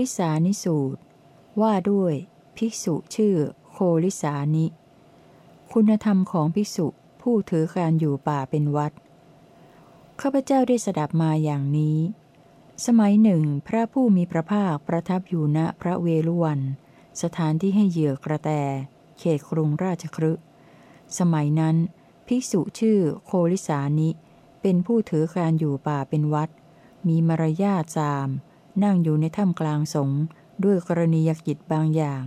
ลิสานิสูตร ว่าด้วย ภิกษุชื่อโคลิสานิ คุณธรรมของภิกษุผู้ถือการอยู่ป่าเป็นวัด ข้าพเจ้าได้สดับมาอย่างนี้ สมัยหนึ่ง พระผู้มีพระภาคประทับอยู่ณพระเวลุวัน สถานที่ให้เหยื่อกระแต เขตกรุงราชครึสมัยนั้น ภิกษุชื่อโคลิสานิ เป็นผู้ถือการอยู่ป่าเป็นวัด มีมารยาทสาม นั่งอยู่ในถ้ำกลางสงด้วยกรณียกิจบางอย่าง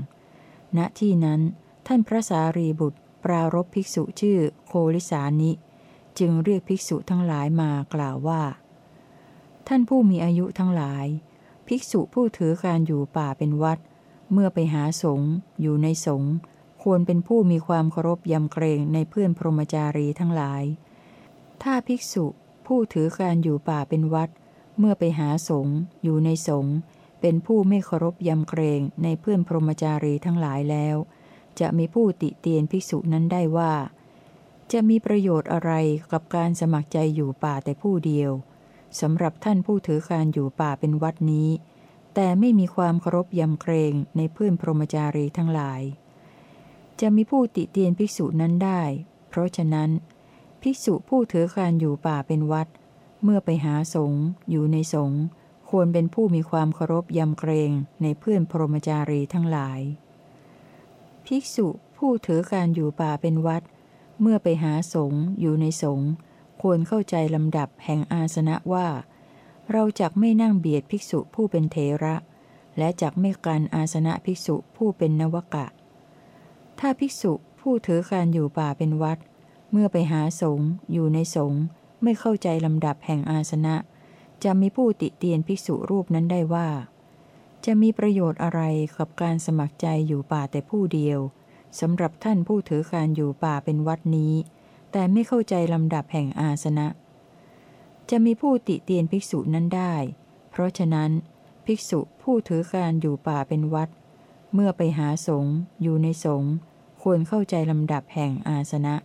ณที่นั้นท่านพระสารีบุตรปรารบภิกษุชื่อโคลิสานิ จึงเรียกภิกษุทั้งหลายมากล่าวว่า ท่านผู้มีอายุทั้งหลาย ภิกษุผู้ถือการอยู่ป่าเป็นวัด เมื่อไปหาสงอยู่ในสงควรเป็นผู้มีความเคารพยำเกรงในเพื่อนพรหมจารีทั้งหลาย ถ้าภิกษุผู้ถือการอยู่ป่าเป็นวัดเเมื่อไปหาสงฆ์อยู่ในสงฆ์เป็นผู้ไม่เคารพยำเกรงในเพื่อนพรหมจารีทั้งหลายแล้ว จะมีผู้ติเตียนภิกษุนั้นได้ว่า จะมีประโยชน์อะไรกับการสมัครใจอยู่ป่าแต่ผู้เดียวสำหรับท่านผู้ถือการอยู่ป่าเป็นวัดนี้ แต่ไม่มีความเคารพยำเกรงในเพื่อนพรหมจารีทั้งหลาย จะมีผู้ติเตียนภิกษุนั้นได้ เพราะฉะนั้น ภิกษุผู้ถือการอยู่ป่าเป็นวัด เมื่อไปหาสงฆ์อยู่ในสงฆ์ควรเป็นผู้มีความเคารพยำเกรงในเพื่อนพรหมจารีทั้งหลาย ภิกษุผู้ถือการอยู่ป่าเป็นวัด เมื่อไปหาสงฆ์อยู่ในสงฆ์ควรเข้าใจลำดับแห่งอาสนะว่า เราจักไม่นั่งเบียดภิกษุผู้เป็นเทระ และจักไม่กันอาสนะภิกษุผู้เป็นนวกะ ถ้าภิกษุผู้ถือการอยู่ป่าเป็นวัด เมื่อไปหาสงฆ์อยู่ในสงฆ์ ไม่เข้าใจลำดับแห่งอาสนะ จะมีผู้ติเตียนภิกษุรูปนั้นได้ว่า จะมีประโยชน์อะไรกับการสมัครใจอยู่ป่าแต่ผู้เดียวสำหรับท่านผู้ถือการอยู่ป่าเป็นวัดนี้ แต่ไม่เข้าใจลำดับแห่งอาสนะ จะมีผู้ติเตียนภิกษุนั้นได้ เพราะฉะนั้น ภิกษุผู้ถือการอยู่ป่าเป็นวัด เมื่อไปหาสงฆ์อยู่ในสงฆ์ควรเข้าใจลำดับแห่งอาสนะ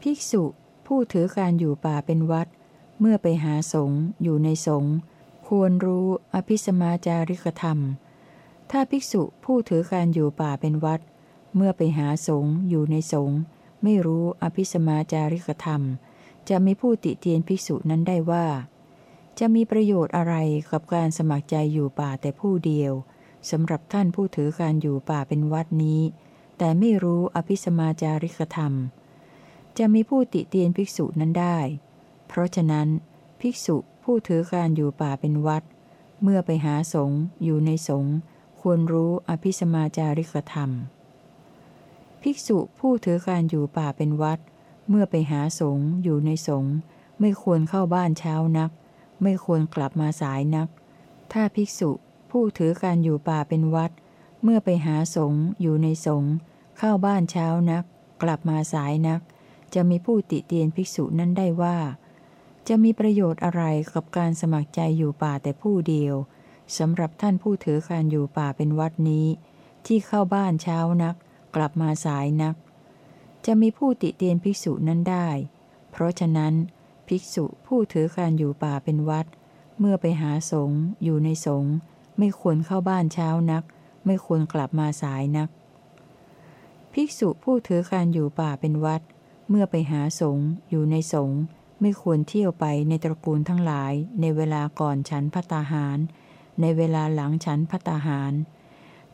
ภิกษุ ผู้ถือการอยู่ป่าเป็นวัด เมื่อไปหาสงฆ์อยู่ในสงฆ์ควรรู้อภิสมาจาริกธรรม ถ้าภิกษุผู้ถือการอยู่ป่าเป็นวัด เมื่อไปหาสงฆ์อยู่ในสงฆ์ไม่รู้อภิสมาจาริกธรรม จะมีผู้ติเตียนภิกษุนั้นได้ว่า จะมีประโยชน์อะไรกับการสมัครใจอยู่ป่าแต่ผู้เดียวสำหรับท่านผู้ถือการอยู่ป่าเป็นวัดนี้ แต่ไม่รู้อภิสมาจาริกธรรม จะมีผู้ติเตียนภิกษุนั้นได้ เพราะฉะนั้น ภิกษุผู้ถือการอยู่ป่าเป็นวัด เมื่อไปหาสงฆ์อยู่ในสงฆ์ควรรู้อภิสมาจาริกธรรม ภิกษุผู้ถือการอยู่ป่าเป็นวัด เมื่อไปหาสงฆ์อยู่ในสงฆ์ไม่ควรเข้าบ้านเช้านัก ไม่ควรกลับมาสายนัก ถ้าภิกษุผู้ถือการอยู่ป่าเป็นวัด เมื่อไปหาสงฆ์อยู่ในสงฆ์เข้าบ้านเช้านัก กลับมาสายนัก จะมีผู้ติเตียนภิกษุนั้นได้ว่า จะมีประโยชน์อะไรกับการสมัครใจอยู่ป่าแต่ผู้เดียวสำหรับท่านผู้ถือการอยู่ป่าเป็นวัดนี้ ที่เข้าบ้านเช้านัก กลับมาสายนัก จะมีผู้ติเตียนภิกษุนั้นได้ เพราะฉะนั้น ภิกษุผู้ถือการอยู่ป่าเป็นวัด เมื่อไปหาสงฆ์อยู่ในสงฆ์ไม่ควรเข้าบ้านเช้านัก ไม่ควรกลับมาสายนัก ภิกษุผู้ถือการอยู่ป่าเป็นวัด เมื่อไปหาสงฆ์อยู่ในสงฆ์ไม่ควรเที่ยวไปในตระกูลทั้งหลาย ในเวลาก่อนฉันพัตาหาร ในเวลาหลังฉันพัตาหาร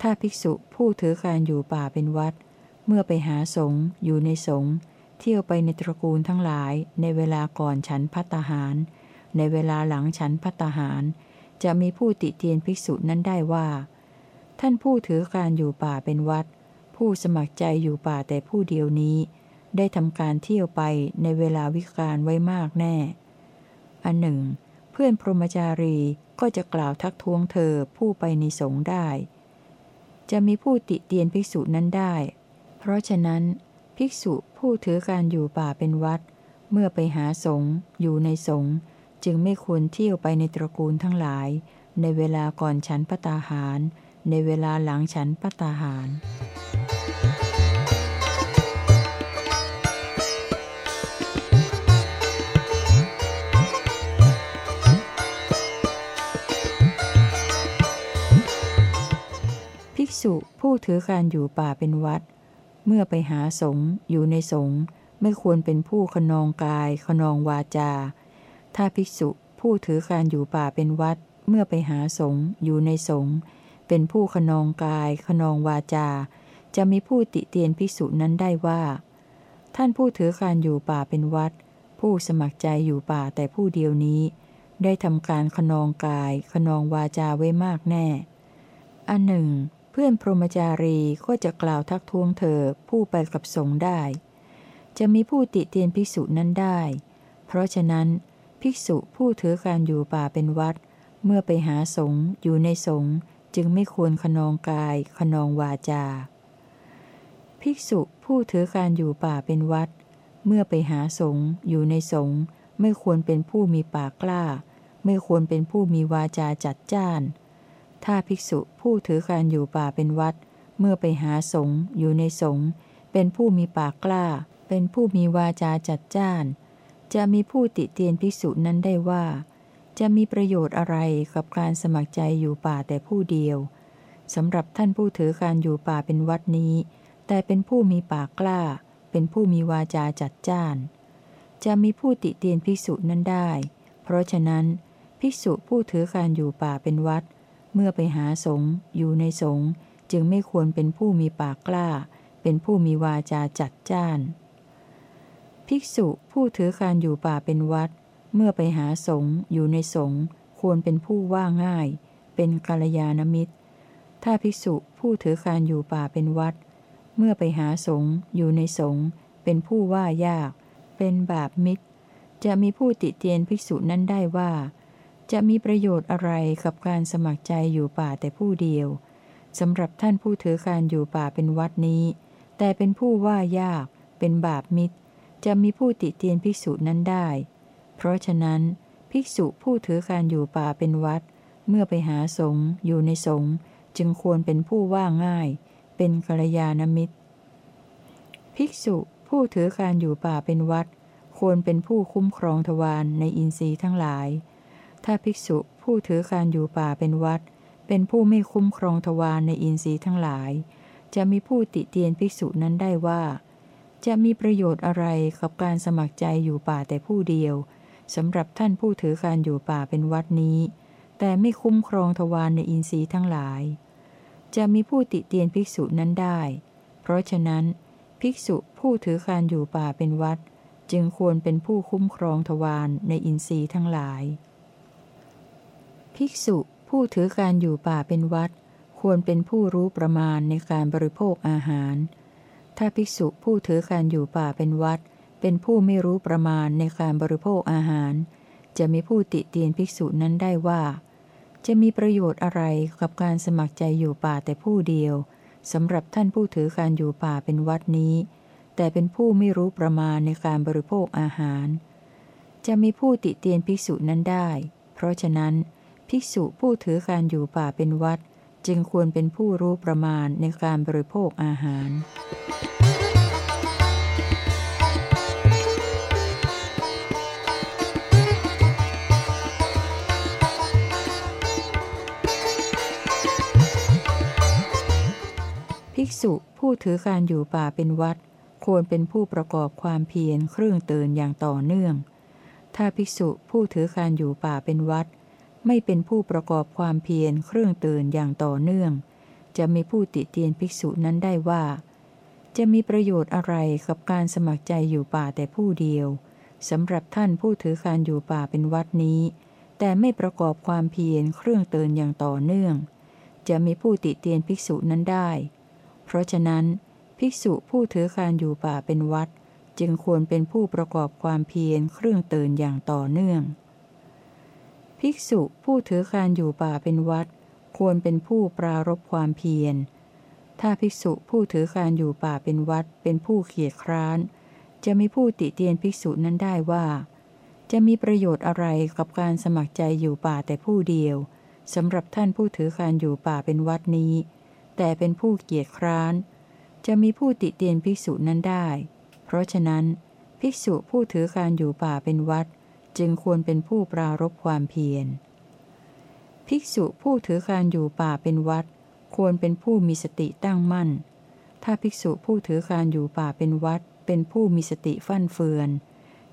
ถ้าภิกษุผู้ถือการอยู่ป่าเป็นวัด เมื่อไปหาสงฆ์อยู่ในสงฆ์เที่ยวไปในตระกูลทั้งหลาย ในเวลาก่อนฉันพัตาหาร ในเวลาหลังฉันพัตาหาร จะมีผู้ติเตียนภิกษุนั้นได้ว่า ท่านผู้ถือการอยู่ป่าเป็นวัด ผู้สมัครใจอยู่ป่าแต่ผู้เดียวนี้ ได้ทำการเที่ยวไปในเวลาวิกาลไว้มากแน่ อันหนึ่ง เพื่อนพรหมจารีก็จะกล่าวทักท้วงเธอผู้ไปในสงได้ จะมีผู้ติเตียนภิกษุนั้นได้ เพราะฉะนั้น ภิกษุผู้ถือการอยู่ป่าเป็นวัด เมื่อไปหาสงอยู่ในสงจึงไม่ควรเที่ยวไปในตระกูลทั้งหลาย ในเวลาก่อนฉันปตาหาร ในเวลาหลังฉันปตาหาร ภิกษุผู้ถือการอยู่ป่าเป็นวัด เมื่อไปหาสงฆ์อยู่ในสงฆ์ไม่ควรเป็นผู้ขนองกาย ขนองวาจา ถ้าภิกษุผู้ถือการอยู่ป่าเป็นวัด เมื่อไปหาสงฆ์อยู่ในสงฆ์เป็นผู้ขนองกาย ขนองวาจา จะมีผู้ติเตียนภิกษุนั้นได้ว่า ท่านผู้ถือการอยู่ป่าเป็นวัด ผู้สมัครใจอยู่ป่าแต่ผู้เดียวนี้ ได้ทำการขนองกาย ขนองวาจาไว้มากแน่ อันหนึ่ง พื่อนพรหมจารีก็จะกล่าวทักท้วงเธอผู้ไปกับสงได้ จะมีผู้ติเตียนภิกษุนั้นได้ เพราะฉะนั้น ภิกษุผู้ถือการอยู่ป่าเป็นวัด เมื่อไปหาสงอยู่ในสงจึงไม่ควรขนองกายขนองวาจา ภิกษุผู้ถือการอยู่ป่าเป็นวัด เมื่อไปหาสงอยู่ในสงไม่ควรเป็นผู้มีปากกล้า ไม่ควรเป็นผู้มีวาจาจัดจ้าน ถ้าภิกษุผู้ถือการอยู่ป่าเป็นวัด เมื่อไปหาสงฆ์อยู่ในสงฆ์เป็นผู้มีปากกล้า เป็นผู้มีวาจาจัดจ้าน จะมีผู้ติเตียนภิกษุนั้นได้ว่า จะมีประโยชน์อะไรกับการสมัครใจอยู่ป่าแต่ผู้เดียวสำหรับท่านผู้ถือการอยู่ป่าเป็นวัดนี้ แต่เป็นผู้มีปากกล้า เป็นผู้มีวาจาจัดจ้าน จะมีผู้ติเตียนภิกษุนั้นได้ เพราะฉะนั้น ภิกษุผู้ถือการอยู่ป่าเป็นวัด เมื่อไปหาสงฆ์อยู่ในสงฆ์จึงไม่ควรเป็นผู้มีปากกล้า เป็นผู้มีวาจาจัดจ้าน ภิกษุผู้ถือการอยู่ป่าเป็นวัด เมื่อไปหาสงฆ์อยู่ในสงฆ์ควรเป็นผู้ว่าง่าย เป็นกัลยาณมิตร ถ้าภิกษุผู้ถือการอยู่ป่าเป็นวัด เมื่อไปหาสงฆ์อยู่ในสงฆ์เป็นผู้ว่ายาก เป็นบาปมิตร จะมีผู้ติเตียนภิกษุนั้นได้ว่า จะมีประโยชน์อะไรกับการสมัครใจอยู่ป่าแต่ผู้เดียวสำหรับท่านผู้ถือการอยู่ป่าเป็นวัดนี้ แต่เป็นผู้ว่ายาก เป็นบาปมิตร จะมีผู้ติเตียนภิกษุนั้นได้ เพราะฉะนั้น ภิกษุผู้ถือการอยู่ป่าเป็นวัด เมื่อไปหาสงฆ์อยู่ในสงฆ์จึงควรเป็นผู้ว่าง่าย เป็นกัลยาณมิตร ภิกษุผู้ถือการอยู่ป่าเป็นวัด ควรเป็นผู้คุ้มครองทวารในอินทรีย์ทั้งหลาย ถ้าภิกษุผู้ถือการอยู่ป่าเป็นวัด เป็นผู้ไม่คุ้มครองทวารในอินทรีย์ทั้งหลาย จะมีผู้ติเตียนภิกษุนั้นได้ว่า จะมีประโยชน์อะไรกับการสมัครใจอยู่ป่าแต่ผู้เดียวสำหรับท่านผู้ถือการอยู่ป่าเป็นวัดนี้ แต่ไม่คุ้มครองทวารในอินทรีย์ทั้งหลาย จะมีผู้ติเตียนภิกษุนั้นได้ เพราะฉะนั้น ภิกษุผู้ถือการอยู่ป่าเป็นวัด จึงควรเป็นผู้คุ้มครองทวารในอินทรีย์ทั้งหลาย ภิกษุผู้ถือการอยู่ป่าเป็นวัด ควรเป็นผู้รู้ประมาณในการบริโภคอาหาร ถ้าภิกษุผู้ถือการอยู่ป่าเป็นวัด เป็นผู้ไม่รู้ประมาณในการบริโภคอาหาร จะมีผู้ติเตียนภิกษุนั้นได้ว่า จะมีประโยชน์อะไรกับการสมัครใจอยู่ป่าแต่ผู้เดียวสำหรับท่านผู้ถือการอยู่ป่าเป็นวัดนี้ แต่เป็นผู้ไม่รู้ประมาณในการบริโภคอาหาร จะมีผู้ติเตียนภิกษุนั้นได้ เพราะฉะนั้น ภิกษุผู้ถือการอยู่ป่าเป็นวัด จึงควรเป็นผู้รู้ประมาณในการบริโภคอาหาร ภิกษุผู้ถือการอยู่ป่าเป็นวัด ควรเป็นผู้ประกอบความเพียรเครื่องเตือนอย่างต่อเนื่อง ถ้าภิกษุผู้ถือการอยู่ป่าเป็นวัด ไม่เป็นผู้ประกอบความเพียรเครื่องเตือนอย่างต่อเนื่อง จะมีผู้ติเตียนภิกษุนั้นได้ว่า จะมีประโยชน์อะไรกับการสมัครใจอยู่ป่าแต่ผู้เดียวสำหรับท่านผู้ถือการอยู่ป่าเป็นวัดนี้ แต่ไม่ประกอบความเพียรเครื่องเตือนอย่างต่อเนื่อง จะมีผู้ติเตียนภิกษุนั้นได้ เพราะฉะนั้น ภิกษุผู้ถือการอยู่ป่าเป็นวัด จึงควรเป็นผู้ประกอบความเพียรเครื่องเตือนอย่างต่อเนื่อง ภิกษุผู้ถือการอยู่ป่าเป็นวัด ควรเป็นผู้ปรารบความเพียร ถ้าภิกษุผู้ถือการอยู่ป่าเป็นวัด เป็นผู้เขียดคร้าน จะมีผู้ติเตียนภิกษุนั้นได้ว่า จะมีประโยชน์อะไรกับการสมัครใจอยู่ป่าแต่ผู้เดียวสำหรับท่านผู้ถือการอยู่ป่าเป็นวัดนี้ แต่เป็นผู้เกียจคร้าน จะมีผู้ติเตียนภิกษุนั้นได้ เพราะฉะนั้น ภิกษุผู้ถือการอยู่ป่าเป็นวัด จึงควรเป็นผู้ปรารบความเพียร ภิกษุผู้ถือการอยู่ป่าเป็นวัด ควรเป็นผู้มีสติตั้งมั่น ถ้าภิกษุผู้ถือการอยู่ป่าเป็นวัด เป็นผู้มีสติฟั่นเฟือน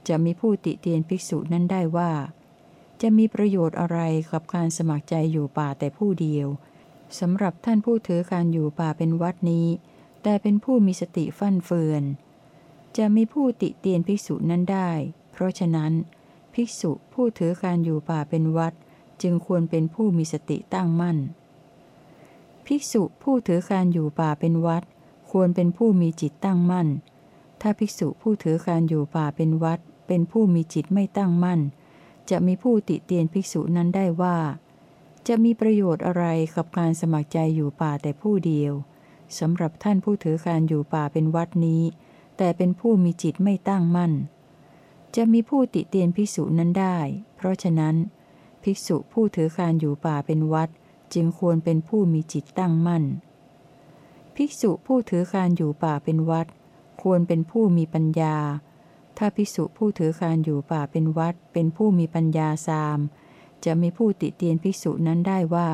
จะมีผู้ติเตียนภิกษุนั้นได้ว่า จะมีประโยชน์อะไรกับการสมัครใจอยู่ป่าแต่ผู้เดียวสำหรับท่านผู้ถือการอยู่ป่าเป็นวัดนี้ แต่เป็นผู้มีสติฟั่นเฟือน จะมีผู้ติเตียนภิกษุนั้นได้ เพราะฉะนั้น ภิกษุผู้ถือการอยู่ป่าเป็นวัด จึงควรเป็นผู้มีสติตั้งมั่น ภิกษุผู้ถือการอยู่ป่าเป็นวัด ควรเป็นผู้มีจิตตั้งมั่น ถ้าภิกษุผู้ถือการอยู่ป่าเป็นวัด เป็นผู้มีจิตไม่ตั้งมั่น จะมีผู้ติเตียนภิกษุนั้นได้ว่า จะมีประโยชน์อะไรกับการสมัครใจอยู่ป่าแต่ผู้เดียวสำหรับท่านผู้ถือการอยู่ป่าเป็นวัดนี้ แต่เป็นผู้มีจิตไม่ตั้งมั่น จะมีผู้ติเตียนภิกษุนั้นได้ เพราะฉะนั้น ภิกษุผู้ถือการอยู่ป่าเป็นวัด จึงควรเป็นผู้มีจิตตั้งมั่น ภิกษุผู้ถือการอยู่ป่าเป็นวัด ควรเป็นผู้มีปัญญา ถ้าภิกษุผู้ถือการอยู่ป่าเป็นวัด เป็นผู้มีปัญญาสาม จะมีผู้ติเตียนภิกษุนั้นได้ว่า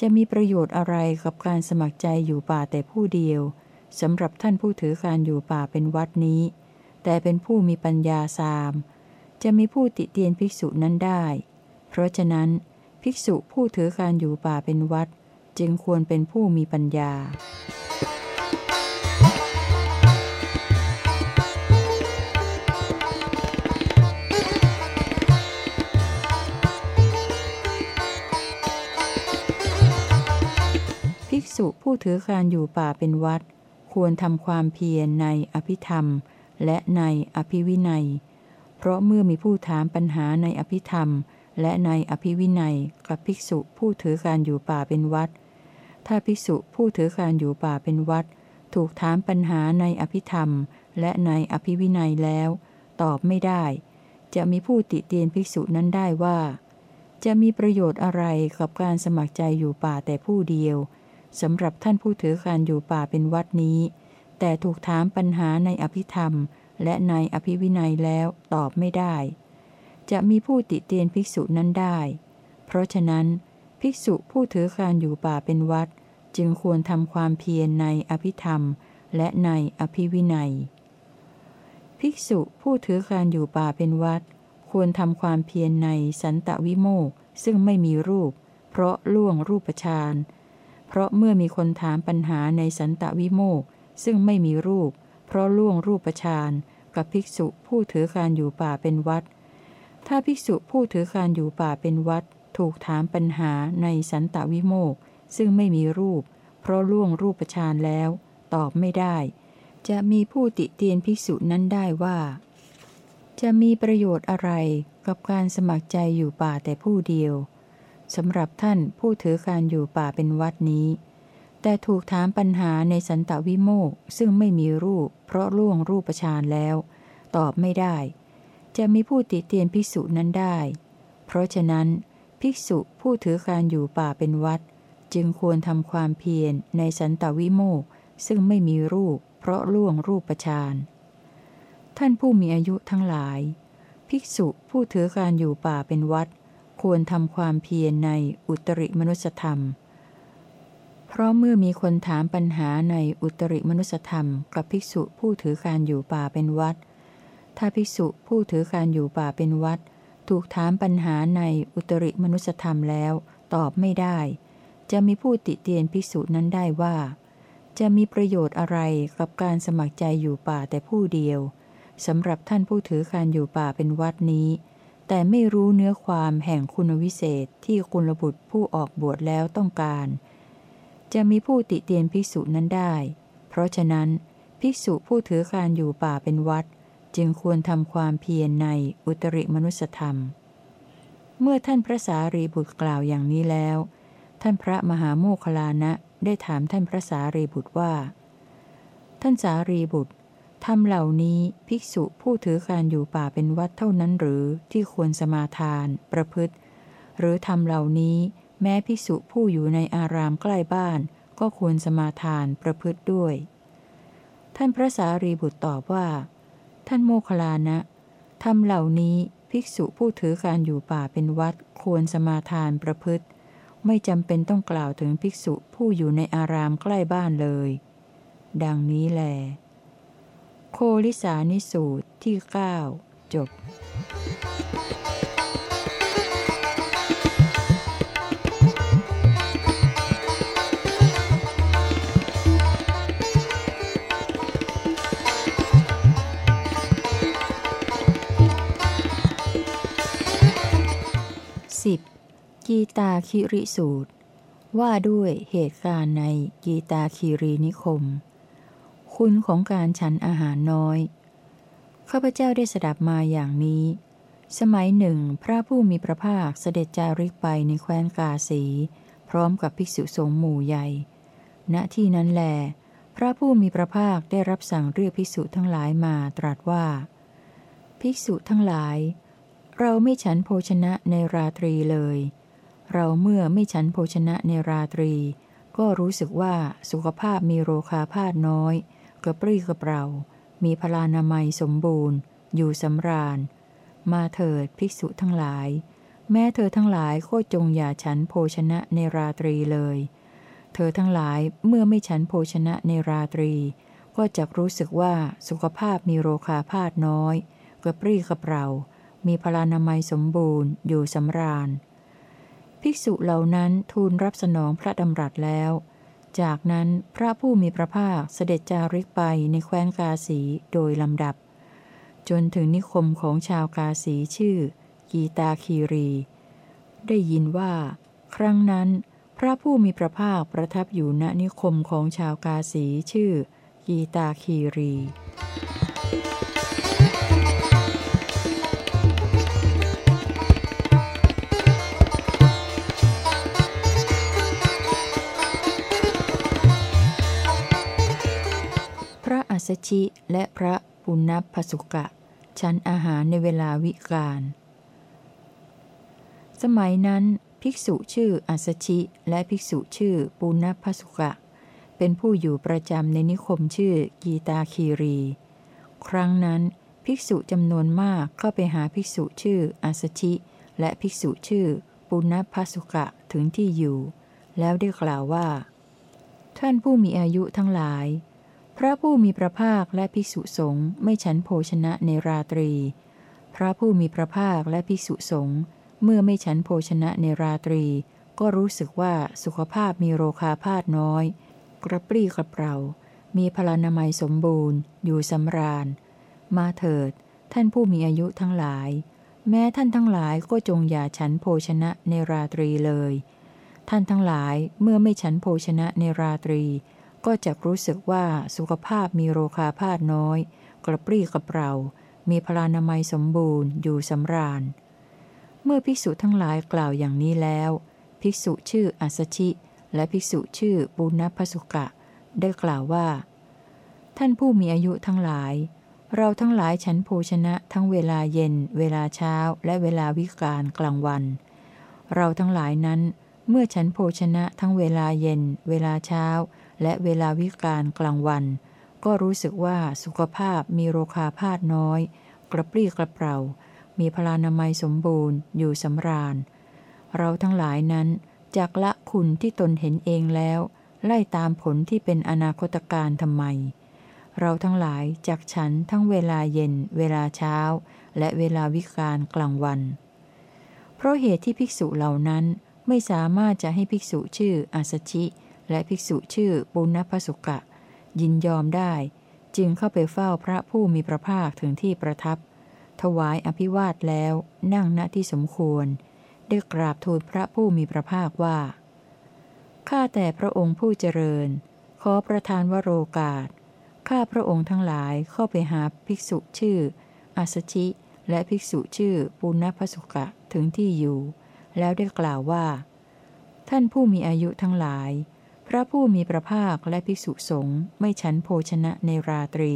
จะมีประโยชน์อะไรกับการสมัครใจอยู่ป่าแต่ผู้เดียวสำหรับท่านผู้ถือการอยู่ป่าเป็นวัดนี้ แต่เป็นผู้มีปัญญาสาม จะมีผู้ติเตียนภิกษุนั้นได้ เพราะฉะนั้น ภิกษุผู้ถือการอยู่ป่าเป็นวัด จึงควรเป็นผู้มีปัญญาภิกษุผู้ถือการอยู่ป่าเป็นวัด ควรทำความเพียรในอภิธรรม และในอภิวินัย เพราะเมื่อมีผู้ถามปัญหาในอภิธรรม และในอภิวินัยกับภิกษุผู้ถือการอยู่ป่าเป็นวัด ถ้าภิกษุผู้ถือการอยู่ป่าเป็นวัด ถูกถามปัญหาในอภิธรรม และในอภิวินัยแล้ว ตอบไม่ได้ จะมีผู้ติเตียนภิกษุนั้นได้ว่า จะมีประโยชน์อะไรกับการสมัครใจอยู่ป่าแต่ผู้เดียวสำหรับท่านผู้ถือการอยู่ป่าเป็นวัดนี้ แต่ถูกถามปัญหาในอภิธรรม และในอภิวินัยแล้วตอบไม่ได้ จะมีผู้ติเตียนภิกษุนั้นได้ เพราะฉะนั้น ภิกษุผู้ถือการอยู่ป่าเป็นวัด จึงควรทำความเพียรในอภิธรรม และในอภิวินัย ภิกษุผู้ถือการอยู่ป่าเป็นวัด ควรทำความเพียรในสันตวิโมกซึ่งไม่มีรูป เพราะล่วงรูปฌานเพราะเมื่อมีคนถามปัญหาในสันตวิโมก ซึ่งไม่มีรูป เพราะล่วงรูปฌานกับภิกษุผู้ถือการอยู่ป่าเป็นวัด ถ้าภิกษุผู้ถือการอยู่ป่าเป็นวัด ถูกถามปัญหาในสันตวิโมกซึ่งไม่มีรูป เพราะล่วงรูปฌานแล้ว ตอบไม่ได้ จะมีผู้ติเตียนภิกษุนั้นได้ว่า จะมีประโยชน์อะไรกับการสมัครใจอยู่ป่าแต่ผู้เดียวสำหรับท่านผู้ถือการอยู่ป่าเป็นวัดนี้ แต่ถูกถามปัญหาในสันตวิโมกซึ่งไม่มีรูป เพราะล่วงรูปฌานแล้ว ตอบไม่ได้ จะมีผู้ติเตียนภิกษุนั้นได้ เพราะฉะนั้น ภิกษุผู้ถือการอยู่ป่าเป็นวัด จึงควรทำความเพียรในสันตวิโมกซึ่งไม่มีรูป เพราะล่วงรูปฌานท่านผู้มีอายุทั้งหลาย ภิกษุผู้ถือการอยู่ป่าเป็นวัด ควรทำความเพียรในอุตริมนุสธรรม เพราะเมื่อมีคนถามปัญหาในอุตริมนุสธรรม กับภิกษุผู้ถือการอยู่ป่าเป็นวัด ถ้าภิกษุผู้ถือการอยู่ป่าเป็นวัด ถูกถามปัญหาในอุตริมนุสธรรมแล้ว ตอบไม่ได้ จะมีผู้ติเตียนภิกษุนั้นได้ว่า จะมีประโยชน์อะไรกับการสมัครใจอยู่ป่าแต่ผู้เดียวสำหรับท่านผู้ถือการอยู่ป่าเป็นวัดนี้ แต่ไม่รู้เนื้อความแห่งคุณวิเศษที่คุณบุตรผู้ออกบวชแล้วต้องการ จะมีผู้ติเตียนภิกษุนั้นได้ เพราะฉะนั้น ภิกษุผู้ถือการอยู่ป่าเป็นวัด จึงควรทำความเพียรในอุตริมนุสธรรม เมื่อท่านพระสารีบุตรกล่าวอย่างนี้แล้ว ท่านพระมหาโมคลานะได้ถามท่านพระสารีบุตรว่า ท่านสารีบุตรธรรมเหล่านี้ภิกษุผู้ถือการอยู่ป่าเป็นวัดเท่านั้นหรือที่ควรสมาทาน ประพฤติ หรือธรรมเหล่านี้ แม้ภิกษุผู้อยู่ในอารามใกล้บ้านก็ควรสมาทานประพฤติด้วย ท่านพระสารีบุตรตอบว่า ท่านโมคลานะธรรมเหล่านี้ภิกษุผู้ถือการอยู่ป่าเป็นวัดควรสมาทานประพฤติ ไม่จำเป็นต้องกล่าวถึงภิกษุผู้อยู่ในอารามใกล้บ้านเลย ดังนี้แล โคลิสานิสูตรที่ 9 จบ กีตาคิริสูตร ว่าด้วยเหตุการณ์ในกีตาคีรีนิคม คุณของการฉันอาหารน้อย ข้าพเจ้าได้สดับมาอย่างนี้ สมัยหนึ่งพระผู้มีพระภาคเสด็จจาริกไปในแคว้นกาสี พร้อมกับภิกษุสงฆ์หมู่ใหญ่ ณที่นั้นแล พระผู้มีพระภาคได้รับสั่งเรียกภิกษุทั้งหลายมาตรัสว่า ภิกษุทั้งหลายเราไม่ฉันโภชนะในราตรีเลย เราเมื่อไม่ฉันโภชนะในราตรี ก็รู้สึกว่าสุขภาพมีโรคาพาดน้อย กระปรี้กระเปร่า มีพลานามัยสมบูรณ์ อยู่สำราญ มาเถิดภิกษุทั้งหลาย แม้เธอทั้งหลายก็จงอย่าฉันโภชนะในราตรีเลย เธอทั้งหลายเมื่อไม่ฉันโภชนะในราตรี ก็จะรู้สึกว่าสุขภาพมีโรคาพาดน้อย กระปรี้กระเปร่า มีพลานามัยสมบูรณ์ อยู่สำราญ ภิกษุเหล่านั้นทูลรับสนองพระดำรัสแล้ว จากนั้นพระผู้มีพระภาคเสด็จจาริกไปในแคว้นกาสีโดยลำดับ จนถึงนิคมของชาวกาสีชื่อ กีตาคีรี ได้ยินว่า ครั้งนั้นพระผู้มีพระภาคประทับอยู่ณนิคมของชาวกาสีชื่อ กีตาคีรี สชิและพระปุณณพสุกะชั้นอาหารในเวลาวิกาล สมัยนั้น ภิกษุชื่ออัสชิและภิกษุชื่อปุณณพสุกะ เป็นผู้อยู่ประจำในนิคมชื่อกีตาคีรี ครั้งนั้น ภิกษุจำนวนมากเข้าไปหาภิกษุชื่ออัสชิ และภิกษุชื่อปุณณพสุกะถึงที่อยู่ แล้วได้กล่าวว่า ท่านผู้มีอายุทั้งหลาย พระผู้มีพระภาคและภิกษุสงฆ์ไม่ฉันโภชนะในราตรี พระผู้มีพระภาคและภิกษุสงฆ์เมื่อไม่ฉันโภชนะในราตรี ก็รู้สึกว่าสุขภาพมีโรคาพาดน้อย กระปรี้กระเปร่า มีพลานามัยสมบูรณ์ อยู่สำราญ มาเถิด ท่านผู้มีอายุทั้งหลาย แม้ท่านทั้งหลายก็จงอย่าฉันโภชนะในราตรีเลย ท่านทั้งหลายเมื่อไม่ฉันโภชนะในราตรี ก็จะรู้สึกว่าสุขภาพมีโรคาพาดน้อย กระปรี้กระเปร่า มีพลานามัยสมบูรณ์อยู่สำราญ เมื่อภิกษุทั้งหลายกล่าวอย่างนี้แล้ว ภิกษุชื่ออัสชิ และภิกษุชื่อปุณพสุกะ ได้กล่าวว่า ท่านผู้มีอายุทั้งหลาย เราทั้งหลายฉันโภชนะทั้งเวลาเย็น เวลาเช้า และเวลาวิกาลกลางวัน เราทั้งหลายนั้น เมื่อฉันโภชนะทั้งเวลาเย็น เวลาเช้า และเวลาวิกาลกลางวัน ก็รู้สึกว่าสุขภาพมีโรคาพาดน้อย กระปรี้กระเปร่า มีพลานามัยสมบูรณ์ อยู่สำราญ เราทั้งหลายนั้นจากละคุณที่ตนเห็นเองแล้ว ไล่ตามผลที่เป็นอนาคตการทำไม เราทั้งหลายจากฉันทั้งเวลาเย็น เวลาเช้า และเวลาวิกาลกลางวัน เพราะเหตุที่ภิกษุเหล่านั้นไม่สามารถจะให้ภิกษุชื่ออาสชิ และภิกษุชื่อปุณณพสุกะ ยินยอมได้ จึงเข้าไปเฝ้าพระผู้มีพระภาคถึงที่ประทับ ถวายอภิวาทแล้วนั่งณที่สมควร ได้กราบทูลพระผู้มีพระภาคว่า ข้าแต่พระองค์ผู้เจริญ ขอประทานวโรกาส ข้าพระองค์ทั้งหลายเข้าไปหาภิกษุชื่ออาสชิ และภิกษุชื่อปุณณพสุกะถึงที่อยู่ แล้วได้กล่าวว่า ท่านผู้มีอายุทั้งหลาย พระผู้มีพระภาคและภิกษุสงฆ์ไม่ฉันโภชนะในราตรี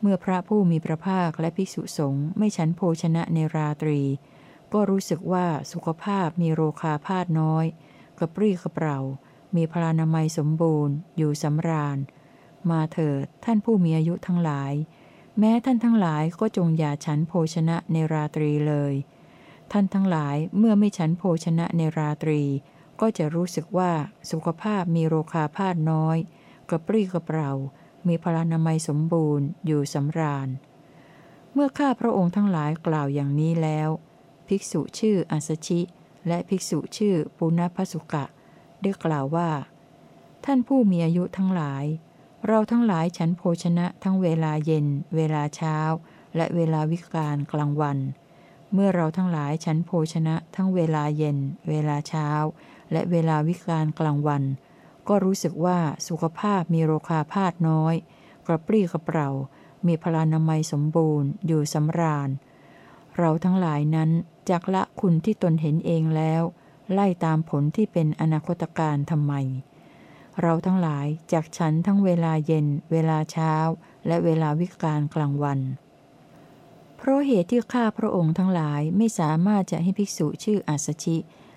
เมื่อพระผู้มีพระภาคและภิกษุสงฆ์ไม่ฉันโภชนะในราตรี ก็รู้สึกว่าสุขภาพมีโรคาพาดน้อย กระปรี้กระเปร่า มีพลานามัยสมบูรณ์ อยู่สำราญ มาเถิดท่านผู้มีอายุทั้งหลาย แม้ท่านทั้งหลายก็จงอย่าฉันโภชนะในราตรีเลย ท่านทั้งหลายเมื่อไม่ฉันโภชนะในราตรี ก็จะรู้สึกว่าสุขภาพมีโรคาพาธน้อย กระปรี้กระเปร่า มีพลานามัยสมบูรณ์ อยู่สำราญ เมื่อข้าพระองค์ทั้งหลายกล่าวอย่างนี้แล้ว ภิกษุชื่ออัสชิ และภิกษุชื่อปุณพสุกะ ได้กล่าวว่า ท่านผู้มีอายุทั้งหลาย เราทั้งหลายฉันโภชนะทั้งเวลาเย็น เวลาเช้า และเวลาวิกาลกลางวัน เมื่อเราทั้งหลายฉันโภชนะทั้งเวลาเย็น เวลาเช้า และเวลาวิกาลกลางวัน ก็รู้สึกว่าสุขภาพมีโรคาพาธน้อย กระปรี้กระเปร่า มีพลานามัยสมบูรณ์ อยู่สำราญ เราทั้งหลายนั้นจากละคุณที่ตนเห็นเองแล้ว ไล่ตามผลที่เป็นอนาคตการทำไม เราทั้งหลายจากฉันทั้งเวลาเย็น เวลาเช้า และเวลาวิกาลกลางวันเพราะเหตุที่ข้าพระองค์ทั้งหลายไม่สามารถจะให้ภิกษุชื่ออัสชิ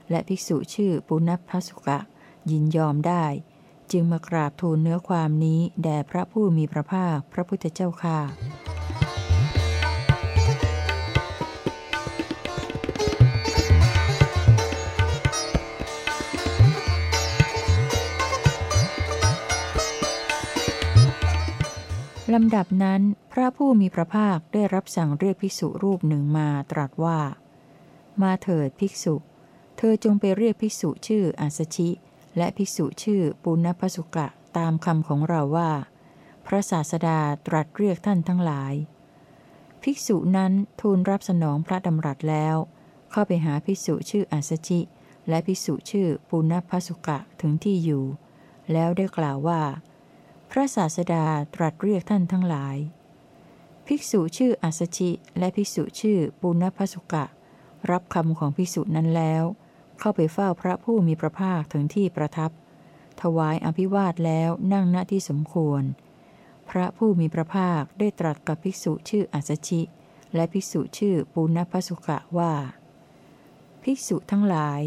และภิกษุชื่อปุณพสุกะ ยินยอมได้ จึงมากราบทูลเนื้อความนี้แด่พระผู้มีพระภาคพระพุทธเจ้าค่ะลำดับนั้นพระผู้มีพระภาคได้รับสั่งเรียกภิกษุรูปหนึ่งมาตรัสว่า มาเถิดภิกษุ เธอจงไปเรียกภิกษุชื่ออาสชิ และภิกษุชื่อปุณพสุกะตามคำของเราว่า พระศาสดาตรัสเรียกท่านทั้งหลาย ภิกษุนั้นทูลรับสนองพระดำรัสแล้ว เข้าไปหาภิกษุชื่ออาสชิ และภิกษุชื่อปุณพสุกะถึงที่อยู่ แล้วได้กล่าวว่า พระศาสดาตรัสเรียกท่านทั้งหลาย ภิกษุชื่ออัสชิ และภิกษุชื่อปุณพสุกะรับคำของภิกษุนั้นแล้ว เข้าไปเฝ้าพระผู้มีพระภาคถึงที่ประทับ ถวายอภิวาทแล้วนั่งณที่สมควร พระผู้มีพระภาคได้ตรัสกับภิกษุชื่ออัสชิ และภิกษุชื่อปุณพสุกะว่า ภิกษุทั้งหลาย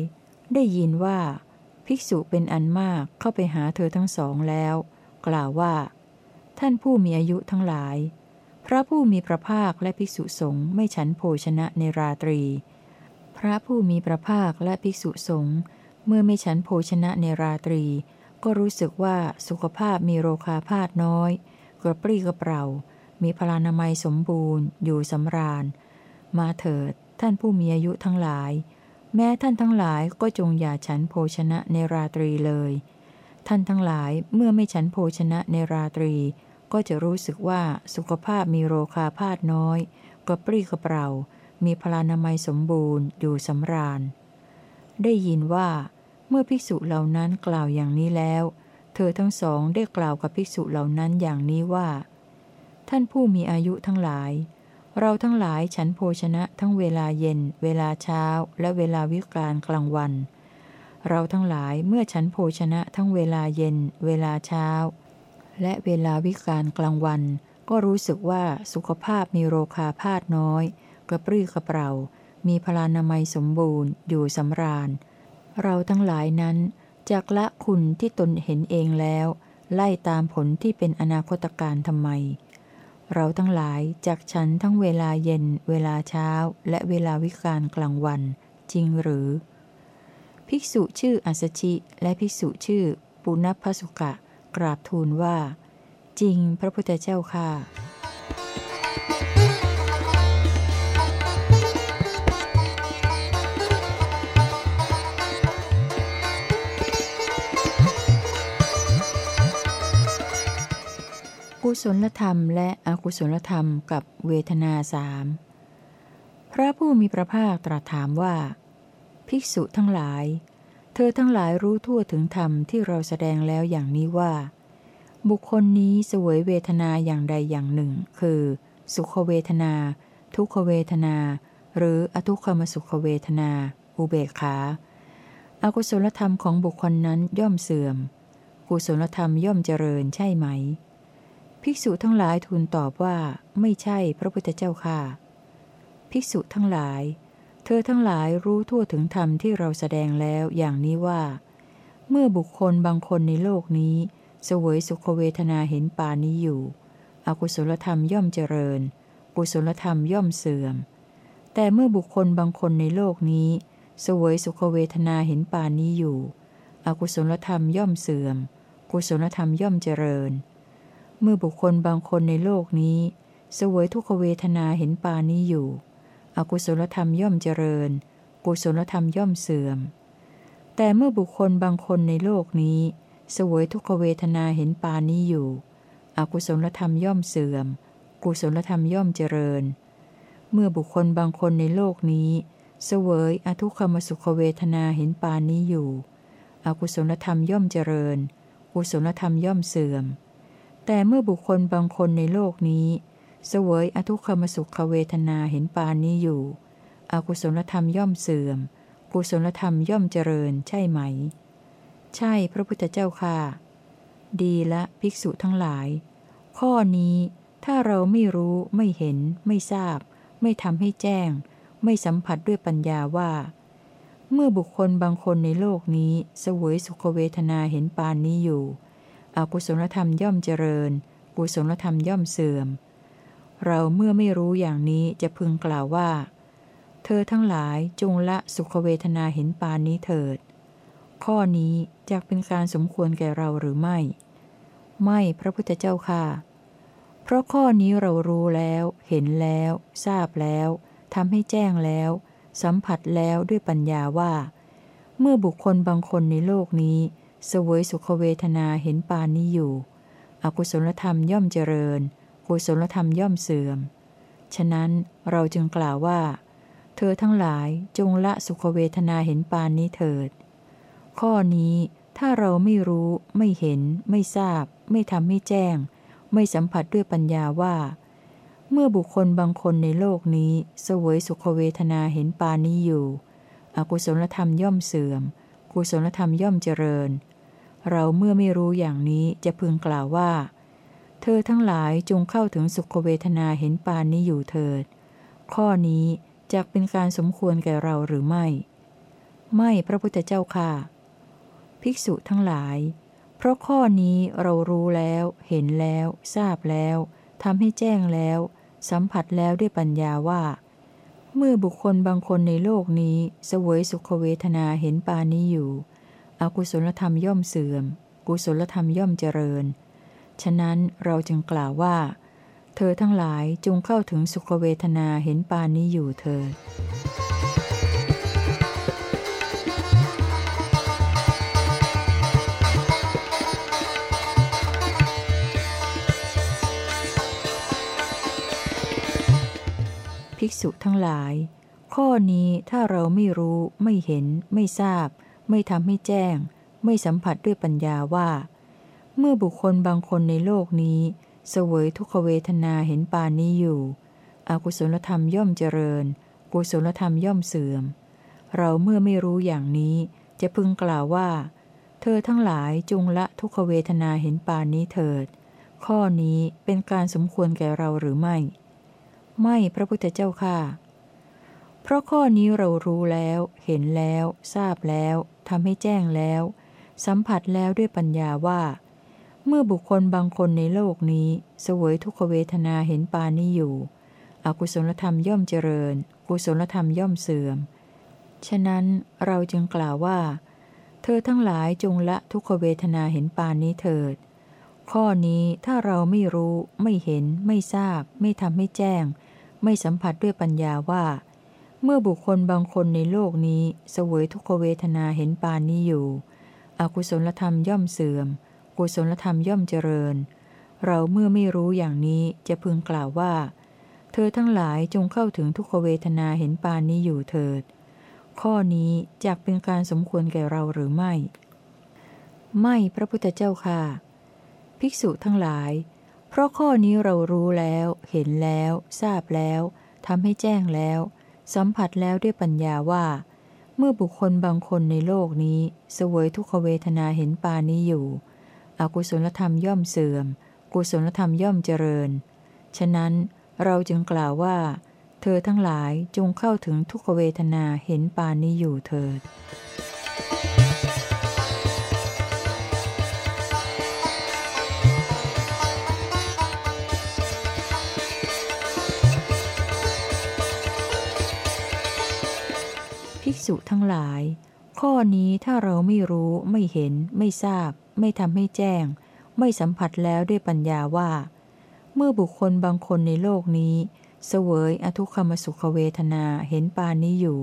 ได้ยินว่า ภิกษุเป็นอันมากเข้าไปหาเธอทั้งสองแล้ว กล่าวว่า ท่านผู้มีอายุทั้งหลาย พระผู้มีพระภาคและภิกษุสงฆ์ไม่ฉันโภชนะในราตรี ระผู้มีพระภาคและภิกษุสงฆ์เมื่อไม่ฉันโภชนะในราตรี ก็รู้สึกว่าสุขภาพมีโรคาพาธน้อย กระปรี้กระเปร่า มีพลานามัยสมบูรณ์ อยู่สำราญ มาเถิด ท่านผู้มีอายุทั้งหลาย แม้ท่านทั้งหลายก็จงอย่าฉันโภชนะในราตรีเลย ท่านทั้งหลายเมื่อไม่ฉันโภชนะในราตรี ก็จะรู้สึกว่าสุขภาพมีโรคาพาธน้อย กระปรี้กระเปร่า มีพลานามัยสมบูรณ์อยู่สำราญ ได้ยินว่า เมื่อภิกษุเหล่านั้นกล่าวอย่างนี้แล้ว เธอทั้งสองได้กล่าวกับภิกษุเหล่านั้นอย่างนี้ว่า ท่านผู้มีอายุทั้งหลาย เราทั้งหลายฉันโภชนะทั้งเวลาเย็น เวลาเช้า และเวลาวิกาลกลางวัน เราทั้งหลายเมื่อฉันโภชนะทั้งเวลาเย็น เวลาเช้า และเวลาวิกาลกลางวันก็รู้สึกว่าสุขภาพมีโรคาพาธน้อย กระปรี้กระเปร่า มีพลานามัยสมบูรณ์ อยู่สำราญ เราทั้งหลายนั้นจากละคุณที่ตนเห็นเองแล้ว ไล่ตามผลที่เป็นอนาคตการทำไม เราทั้งหลายจากฉันทั้งเวลาเย็น เวลาเช้า และเวลาวิกาลกลางวัน จริงหรือ ภิกษุชื่ออัสชิ และภิกษุชื่อปุณพสุกะ กราบทูลว่า จริงพระพุทธเจ้าค่ะ กุศลธรรมและอกุศลธรรมกับเวทนาสามพระผู้มีพระภาคตรัสถามว่า ภิกษุทั้งหลาย เธอทั้งหลายรู้ทั่วถึงธรรมที่เราแสดงแล้วอย่างนี้ว่า บุคคลนี้เสวยเวทนาอย่างใดอย่างหนึ่ง คือ สุขเวทนา ทุกขเวทนา หรืออทุกขมสุขเวทนา อุเบกขาอากุศลธรรมของบุคคลนั้นย่อมเสื่อม กุศลธรรมย่อมเจริญใช่ไหม ภิกษุทั้งหลายทูลตอบว่าไม่ใช่พระพุทธเจ้าค่ะ ภิกษุทั้งหลาย เธอทั้งหลายรู้ทั่วถึงธรรมที่เราแสดงแล้วอย่างนี้ว่า เมื่อบุคคลบางคนในโลกนี้ เสวยสุขเวทนาเห็นปานนี้อยู่ อกุศลธรรมย่อมเจริญ กุศลธรรมย่อมเสื่อม แต่เมื่อบุคคลบางคนในโลกนี้ เสวยสุขเวทนาเห็นปานนี้อยู่ อกุศลธรรมย่อมเสื่อม กุศลธรรมย่อมเจริญ เมื่อบุคคลบางคนในโลกนี้ เสวยทุกขเวทนาเห็นปานี้อยู่ อกุศลธรรมย่อมเจริญ กุศลธรรมย่อมเสื่อม แต่เมื่อบุคคลบางคนในโลกนี้ เสวยทุกขเวทนาเห็นปานี้อยู่ อกุศลธรรมย่อมเสื่อม กุศลธรรมย่อมเจริญ เมื่อบุคคลบางคนในโลกนี้ เสวยอทุกขมสุขเวทนาเห็นปานนี้อยู่ อกุศลธรรมย่อมเจริญ กุศลธรรมย่อมเสื่อม แต่เมื่อบุคคลบางคนในโลกนี้ เสวยอทุกขมสุขเวทนาเห็นปานนี้อยู่ อกุศลธรรมย่อมเสื่อม กุศลธรรมย่อมเจริญใช่ไหม ใช่พระพุทธเจ้าค่ะ ดีละภิกษุทั้งหลาย ข้อนี้ถ้าเราไม่รู้ไม่เห็น ไม่ทราบ ไม่ทำให้แจ้ง ไม่สัมผัสด้วยปัญญาว่า เมื่อบุคคลบางคนในโลกนี้สวยสุขเวทนาเห็นปานนี้อยู่ อกุศลธรรมย่อมเจริญ กุศลธรรมย่อมเสื่อม เราเมื่อไม่รู้อย่างนี้จะพึงกล่าวว่า เธอทั้งหลายจงละสุขเวทนาเห็นปานนี้เถิด ข้อนี้จะเป็นการสมควรแก่เราหรือไม่ ไม่พระพุทธเจ้าค่ะ เพราะข้อนี้เรารู้แล้ว เห็นแล้ว ทราบแล้วทำให้แจ้งแล้ว สัมผัสแล้วด้วยปัญญาว่า เมื่อบุคคลบางคนในโลกนี้ สวยสุขเวทนาเห็นปานนี้อยู่ อกุศลธรรมย่อมเจริญ กุศลธรรมย่อมเสื่อม ฉะนั้นเราจึงกล่าวว่า เธอทั้งหลายจงละสุขเวทนาเห็นปานนี้เถิด ข้อนี้ถ้าเราไม่รู้ไม่เห็น ไม่ทราบ ไม่ทำให้แจ้ง ไม่สัมผัสด้วยปัญญาว่า เมื่อบุคคลบางคนในโลกนี้เสวยสุขเวทนาเห็นปานี้อยู่ อกุศลธรรมย่อมเสื่อม กุศลธรรมย่อมเจริญ เราเมื่อไม่รู้อย่างนี้จะพึงกล่าวว่า เธอทั้งหลายจงเข้าถึงสุขเวทนาเห็นปานนี้อยู่เถิด ข้อนี้จะเป็นการสมควรแก่เราหรือไม่ ไม่พระพุทธเจ้าค่ะ ภิกษุทั้งหลาย เพราะข้อนี้เรารู้แล้ว เห็นแล้ว ทราบแล้วทำให้แจ้งแล้ว สัมผัสแล้วด้วยปัญญาว่า เมื่อบุคคลบางคนในโลกนี้ เสวยสุขเวทนาเห็นปานี้อยู่ อกุศลธรรมย่อมเสื่อม กุศลธรรมย่อมเจริญ ฉะนั้นเราจึงกล่าวว่า เธอทั้งหลายจงเข้าถึงสุขเวทนาเห็นปานนี้อยู่เธอภิกษุทั้งหลาย ข้อนี้ถ้าเราไม่รู้ไม่เห็นไม่ทราบ ไม่ทำให้แจ้ง ไม่สัมผัสด้วยปัญญาว่า เมื่อบุคคลบางคนในโลกนี้ เสวยทุกขเวทนาเห็นปานนี้อยู่ อกุศลธรรมย่อมเจริญ กุศลธรรมย่อมเสื่อม เราเมื่อไม่รู้อย่างนี้จะพึงกล่าวว่า เธอทั้งหลายจงละทุกขเวทนาเห็นปานนี้เถิด ข้อนี้เป็นการสมควรแก่เราหรือไม่ ไม่พระพุทธเจ้าค่ะ เพราะข้อนี้เรารู้แล้ว เห็นแล้ว ทราบแล้วทำให้แจ้งแล้ว สัมผัสแล้วด้วยปัญญาว่า เมื่อบุคคลบางคนในโลกนี้ เสวยทุกขเวทนาเห็นปานี้อยู่ อกุศลธรรมย่อมเจริญ กุศลธรรมย่อมเสื่อม ฉะนั้นเราจึงกล่าวว่า เธอทั้งหลายจงละทุกขเวทนาเห็นปานนี้เถิด ข้อนี้ถ้าเราไม่รู้ ไม่เห็น ไม่ทราบ ไม่ทำให้แจ้ง ไม่สัมผัสด้วยปัญญาว่า เมื่อบุคคลบางคนในโลกนี้เสวยทุกขเวทนาเห็นปานนี้อยู่ อกุศลธรรมย่อมเสื่อม กุศลธรรมย่อมเจริญ เราเมื่อไม่รู้อย่างนี้จะพึงกล่าวว่า เธอทั้งหลายจงเข้าถึงทุกขเวทนาเห็นปานนี้อยู่เถิด ข้อนี้จกเป็นการสมควรแก่เราหรือไม่ ไม่พระพุทธเจ้าค่ะ ภิกษุทั้งหลาย เพราะข้อนี้เรารู้แล้ว เห็นแล้ว ทราบแล้วทำให้แจ้งแล้ว สัมผัสแล้วด้วยปัญญาว่า เมื่อบุคคลบางคนในโลกนี้เสวยทุกขเวทนาเห็นปานี้อยู่ อกุศลธรรมย่อมเสื่อม กุศลธรรมย่อมเจริญ ฉะนั้นเราจึงกล่าวว่า เธอทั้งหลายจงเข้าถึงทุกขเวทนาเห็นปานี้อยู่เถิด ภิกษุทั้งหลาย ข้อนี้ถ้าเราไม่รู้ไม่เห็น ไม่ทราบ ไม่ทำให้แจ้ง ไม่สัมผัสแล้วด้วยปัญญาว่า เมื่อบุคคลบางคนในโลกนี้ เสวยอทุกขมสุขเวทนาเห็นปานนี้อยู่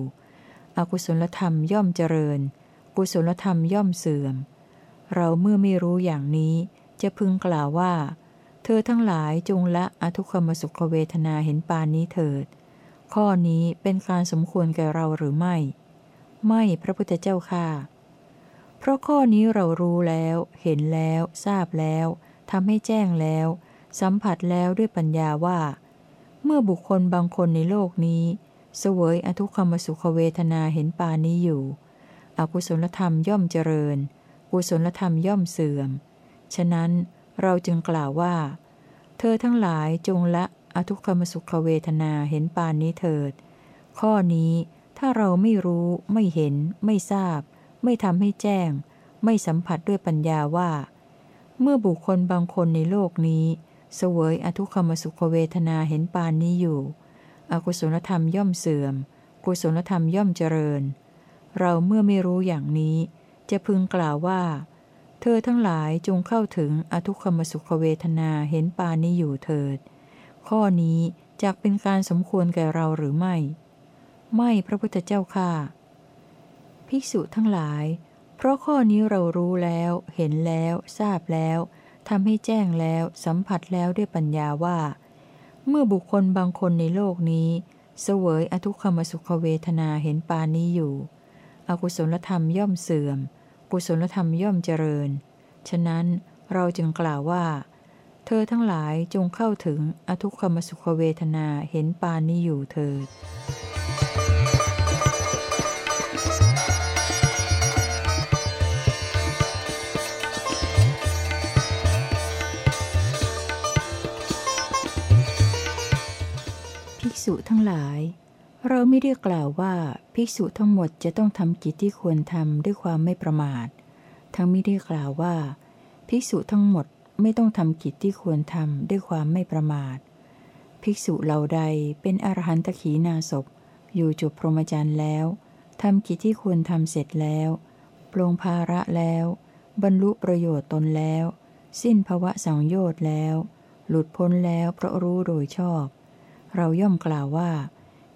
อกุศลธรรมย่อมเจริญ กุศลธรรมย่อมเสื่อม เราเมื่อไม่รู้อย่างนี้ จะพึงกล่าวว่า เธอทั้งหลายจงละอทุกขมสุขเวทนาเห็นปานนี้เถิดข้อนี้เป็นการสมควรแก่เราหรือไม่ ไม่พระพุทธเจ้าค่ะ เพราะข้อนี้เรารู้แล้ว เห็นแล้ว ทราบแล้วทำให้แจ้งแล้ว สัมผัสแล้วด้วยปัญญาว่า เมื่อบุคคลบางคนในโลกนี้ เสวยอทุกขมสุขเวทนาเห็นปานนี้อยู่ อกุศลธรรมย่อมเจริญ กุศลธรรมย่อมเสื่อม ฉะนั้นเราจึงกล่าวว่า เธอทั้งหลายจงละอทุกขมสุขเวทนาเห็นปานนี้เถิด ข้อนี้ ถ้าเราไม่รู้ ไม่เห็น ไม่ทราบ ไม่ทำให้แจ้ง ไม่สัมผัสด้วยปัญญาว่า เมื่อบุคคลบางคนในโลกนี้ เสวยอทุกขมสุขเวทนาเห็นปานนี้อยู่ อกุศลธรรมย่อมเสื่อม กุศลธรรมย่อมเจริญ เราเมื่อไม่รู้อย่างนี้ จะพึงกล่าวว่า เธอทั้งหลายจงเข้าถึงอทุกขมสุขเวทนาเห็นปานนี้อยู่เถิด ข้อนี้จะเป็นการสมควรแก่เราหรือไม่ ไม่พระพุทธเจ้าค่ะ ภิกษุทั้งหลาย เพราะข้อนี้เรารู้แล้ว เห็นแล้ว ทราบแล้วทำให้แจ้งแล้ว สัมผัสแล้วด้วยปัญญาว่า เมื่อบุคคลบางคนในโลกนี้ เสวยอทุกขมสุขเวทนาเห็นปานนี้อยู่ อกุศลธรรมย่อมเสื่อม กุศลธรรมย่อมเจริญ ฉะนั้นเราจึงกล่าวว่า เธอทั้งหลายจงเข้าถึงอทุกขมสุขเวทนาเห็นปานนี้อยู่เถิด ษุทั้งหลาย เราไม่ได้กล่าวว่าภิกษุทั้งหมดจะต้องทำกิจที่ควรทำด้วยความไม่ประมาท ทั้งไม่ได้กล่าวว่า ภิกษุทั้งหมดไม่ต้องทำกิจที่ควรทำด้วยความไม่ประมาท ภิกษุเหล่าใดเป็นอรหันตขีนาศพอยู่จบพรหมจรรย์แล้วทำกิจที่ควรทำเสร็จแล้วปลงภาระแล้ว บรรลุประโยชน์ตนแล้ว สิ้นภวะสังโยชน์แล้ว หลุดพ้นแล้วเพราะรู้โดยชอบ เราย่อมกล่าวว่า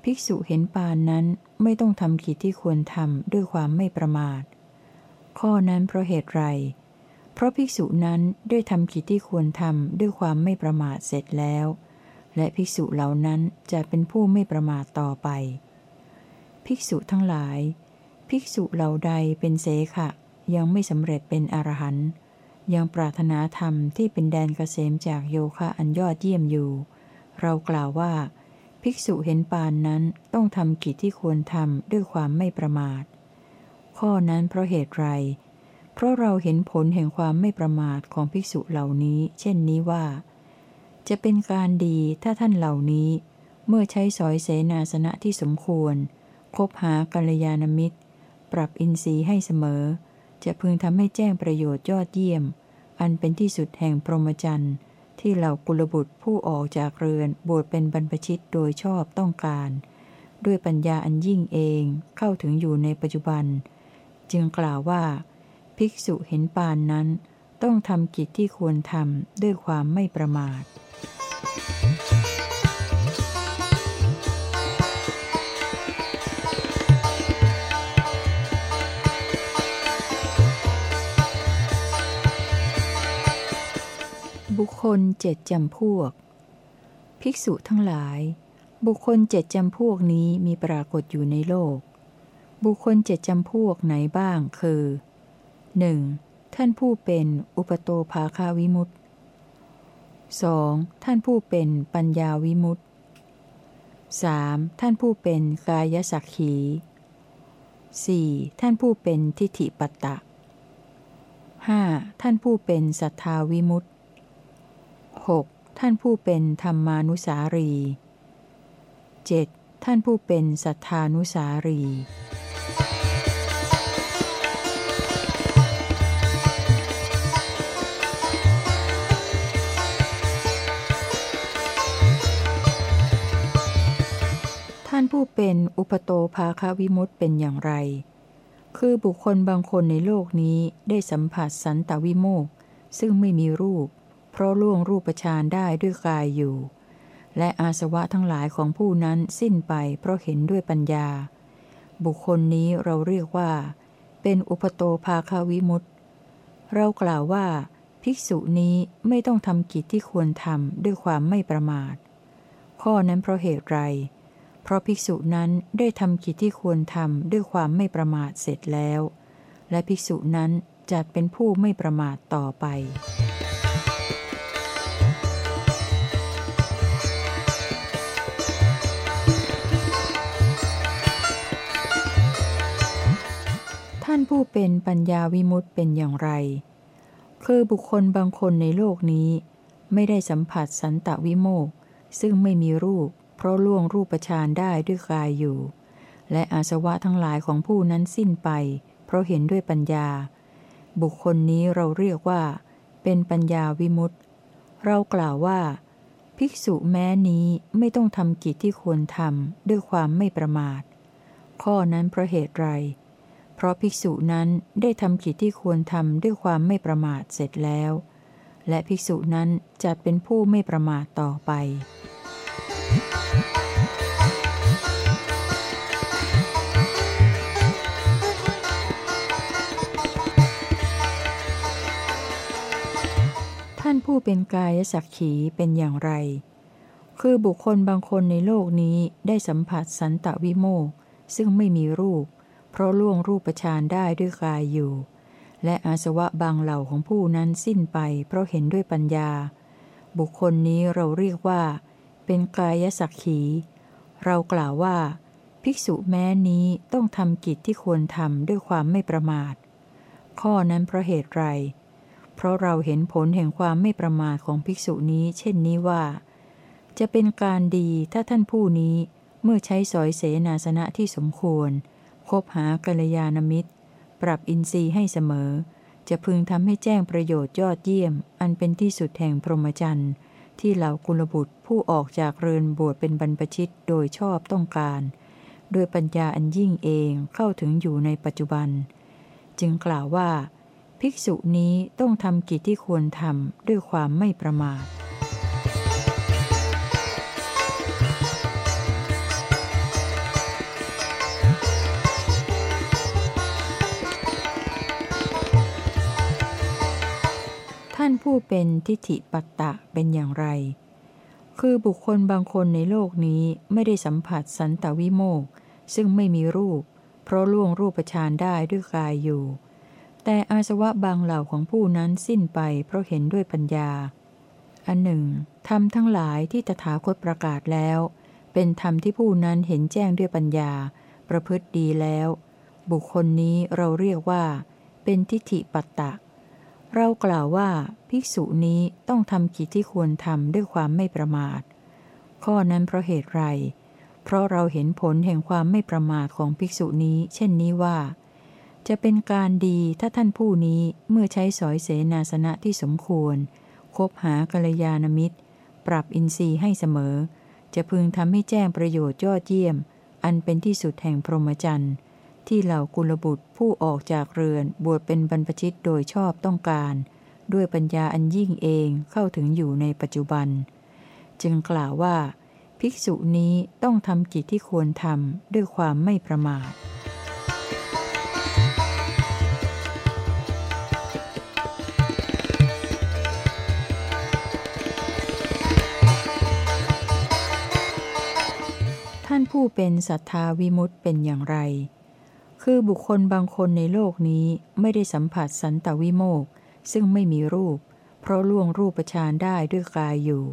ภิกษุเห็นปานนั้นไม่ต้องทำกิจที่ควรทำด้วยความไม่ประมาท ข้อนั้นเพราะเหตุไร เพราะภิกษุนั้นได้ทำกิจที่ควรทำด้วยความไม่ประมาทเสร็จแล้ว และภิกษุเหล่านั้นจะเป็นผู้ไม่ประมาทต่อไป ภิกษุทั้งหลาย ภิกษุเหล่าใดเป็นเสขะยังไม่สำเร็จเป็นอรหันต์ยังปรารถนาธรรมที่เป็นแดนเกษมจากโยคะอันยอดเยี่ยมอยู่ เรากล่าวว่า ภิกษุเห็นปานนั้นต้องทำกิจที่ควรทำด้วยความไม่ประมาท ข้อนั้นเพราะเหตุไร เพราะเราเห็นผลแห่งความไม่ประมาทของภิกษุเหล่านี้ เช่นนี้ว่า จะเป็นการดีถ้าท่านเหล่านี้ เมื่อใช้สอยเสนาสนะที่สมควร คบหากัลยาณมิตร ปรับอินทรีย์ให้เสมอ จะพึงทำให้แจ้งประโยชน์ยอดเยี่ยม อันเป็นที่สุดแห่งพรหมจรรย์ ที่เหล่ากุลบุตรผู้ออกจากเรือนบวชเป็นบรรพชิตโดยชอบต้องการ ด้วยปัญญาอันยิ่งเองเข้าถึงอยู่ในปัจจุบัน จึงกล่าวว่า ภิกษุเห็นปานนั้น ต้องทำกิจที่ควรทำด้วยความไม่ประมาท บุคคลเจ็ดจำพวก ภิกษุทั้งหลาย บุคคลเจ็ดจำพวกนี้มีปรากฏอยู่ในโลก บุคคลเจ็ดจำพวกไหนบ้างคือ 1. ท่านผู้เป็นอุปโตภาคาวิมุตติ 2. ท่านผู้เป็นปัญญาวิมุตติ 3. ท่านผู้เป็นกายสักขี 4. ท่านผู้เป็นทิฏฐิปัตตะ 5. ท่านผู้เป็นสัทธาวิมุตติ 6. ท่านผู้เป็นธรรมานุสารี 7. ท่านผู้เป็นสัทธานุสารีท่านผู้เป็นอุปโตภาควิมุตเป็นอย่างไร คือบุคคลบางคนในโลกนี้ได้สัมผัสสันตวิโมกซึ่งไม่มีรูป เพราะล่วงรูปฌานได้ด้วยกายอยู่ และอาสวะทั้งหลายของผู้นั้นสิ้นไปเพราะเห็นด้วยปัญญา บุคคลนี้เราเรียกว่า เป็นอุปโตภาคาวิมุตเรากล่าวว่า ภิกษุนี้ไม่ต้องทำกิจที่ควรทำด้วยความไม่ประมาท ข้อนั้นเพราะเหตุไร เพราะภิกษุนั้นได้ทำกิจที่ควรทำด้วยความไม่ประมาทเสร็จแล้ว และภิกษุนั้นจัดเป็นผู้ไม่ประมาทต่อไปานผู้เป็นปัญญาวิมุตเป็นอย่างไร คือบุคคลบางคนในโลกนี้ ไม่ได้สัมผัสสันตวิโมกข์ซึ่งไม่มีรูป เพราะล่วงรูปฌานได้ด้วยกายอยู่ และอาสวะทั้งหลายของผู้นั้นสิ้นไป เพราะเห็นด้วยปัญญา บุคคลนี้เราเรียกว่า เป็นปัญญาวิมุตเรากล่าวว่า ภิกษุแม้นี้ไม่ต้องทำกิจที่ควรทำด้วยความไม่ประมาท ข้อนั้นเพราะเหตุไร เพราะภิกษุนั้นได้ทำกิจที่ควรทำด้วยความไม่ประมาทเสร็จแล้ว และภิกษุนั้นจะเป็นผู้ไม่ประมาทต่อไป ท่านผู้เป็นกายสักขีเป็นอย่างไร คือบุคคลบางคนในโลกนี้ได้สัมผัสสันตวิโมกซึ่งไม่มีรูป เพราะล่วงรูปฌานได้ด้วยกายอยู่ และอาสวะบางเหล่าของผู้นั้นสิ้นไป เพราะเห็นด้วยปัญญา บุคคลนี้เราเรียกว่า เป็นกายสักขี เรากล่าวว่า ภิกษุแม้นี้ต้องทำกิจที่ควรทำด้วยความไม่ประมาท ข้อนั้นเพราะเหตุไร เพราะเราเห็นผลแห่งความไม่ประมาทของภิกษุนี้เช่นนี้ว่า จะเป็นการดีถ้าท่านผู้นี้เมื่อใช้สอยเสนาสนะที่สมควร คบหากัลยาณมิตร ปรับอินทรีย์ให้เสมอ จะพึงทำให้แจ้งประโยชน์ยอดเยี่ยม อันเป็นที่สุดแห่งพรหมจรรย์ ที่เหล่ากุลบุตรผู้ออกจากเรือนบวชเป็นบรรพชิตโดยชอบต้องการ ด้วยปัญญาอันยิ่งเองเข้าถึงอยู่ในปัจจุบัน จึงกล่าวว่า ภิกษุนี้ต้องทำกิจที่ควรทำด้วยความไม่ประมาท ท่านผู้เป็นทิฏฐิปัตตะเป็นอย่างไร คือบุคคลบางคนในโลกนี้ไม่ได้สัมผัสสันตวิโมกข์ซึ่งไม่มีรูป เพราะล่วงรูปฌานได้ด้วยกายอยู่ แต่อาสวะบางเหล่าของผู้นั้นสิ้นไปเพราะเห็นด้วยปัญญา อันหนึ่งธรรมทั้งหลายที่ตถาคตประกาศแล้ว เป็นธรรมที่ผู้นั้นเห็นแจ้งด้วยปัญญา ประพฤติดีแล้ว บุคคลนี้เราเรียกว่า เป็นทิฏฐิปัตตะ เรากล่าวว่าภิกษุนี้ต้องทำกิจที่ควรทำด้วยความไม่ประมาท ข้อนั้นเพราะเหตุไร เพราะเราเห็นผลแห่งความไม่ประมาทของภิกษุนี้ เช่นนี้ว่า จะเป็นการดีถ้าท่านผู้นี้เมื่อใช้สอยเสนาสนะที่สมควร คบหากัลยาณมิตร ปรับอินทรีย์ให้เสมอ จะพึงทำให้แจ้งประโยชน์ยอดเยี่ยม อันเป็นที่สุดแห่งพรหมจรรย์ ที่เหล่ากุลบุตรผู้ออกจากเรือนบวชเป็นบรรพชิตโดยชอบต้องการ ด้วยปัญญาอันยิ่งเองเข้าถึงอยู่ในปัจจุบัน จึงกล่าวว่า ภิกษุนี้ต้องทำกิจที่ควรทำด้วยความไม่ประมาทท่านผู้เป็นศรัทธาวิมุตเป็นอย่างไร คือบุคคลบางคนในโลกนี้ไม่ได้สัมผัสสันตวิโมกซึ่งไม่มีรูป เพราะล่วงรูปฌานได้ด้วยกายอยู่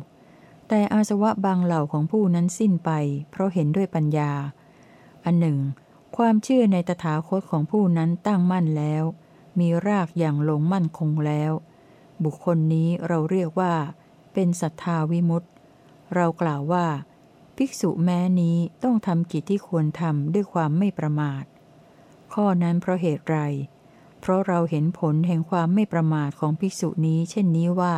แต่อาสวะบางเหล่าของผู้นั้นสิ้นไป เพราะเห็นด้วยปัญญา อันหนึ่ง ความเชื่อในตถาคตของผู้นั้นตั้งมั่นแล้ว มีรากอย่างลงมั่นคงแล้ว บุคคลนี้เราเรียกว่า เป็นศรัทธาวิมุตต์เรากล่าวว่า ภิกษุแม้นี้ต้องทำกิจที่ควรทำด้วยความไม่ประมาท ข้อนั้นเพราะเหตุไร เพราะเราเห็นผลแห่งความไม่ประมาทของภิกษุนี้ เช่นนี้ว่า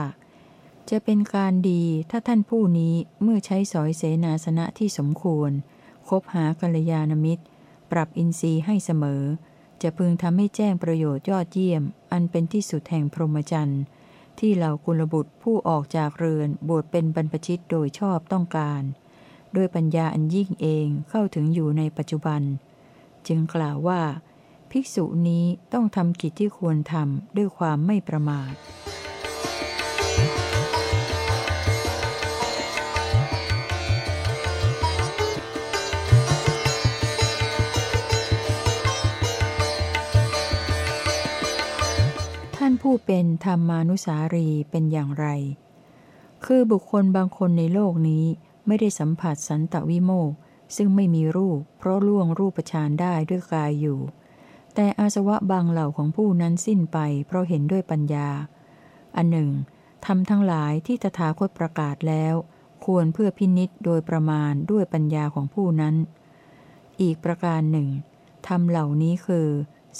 จะเป็นการดีถ้าท่านผู้นี้เมื่อใช้สอยเสนาสนะที่สมควร คบหากัลยาณมิตร ปรับอินทรีย์ให้เสมอ จะพึงทำให้แจ้งประโยชน์ยอดเยี่ยม อันเป็นที่สุดแห่งพรหมจรรย์ที่เหล่ากุลบุตรผู้ออกจากเรือนบวชเป็นบรรพชิตโดยชอบต้องการ ด้วยปัญญาอันยิ่งเองเข้าถึงอยู่ในปัจจุบัน จึงกล่าวว่า ภิกษุนี้ต้องทำกิจที่ควรทำด้วยความไม่ประมาทท่านผู้เป็นธรรมานุสารีเป็นอย่างไร คือบุคคลบางคนในโลกนี้ไม่ได้สัมผัสสันตวิโมก ซึ่งไม่มีรูป เพราะล่วงรูปฌานได้ด้วยกายอยู่ แต่อาสวะบางเหล่าของผู้นั้นสิ้นไป เพราะเห็นด้วยปัญญา อันหนึ่งทำทั้งหลายที่ตถาคตประกาศแล้ว ควรเพื่อพินิษโดยประมาณด้วยปัญญาของผู้นั้น อีกประการหนึ่งธรรมเหล่านี้คือ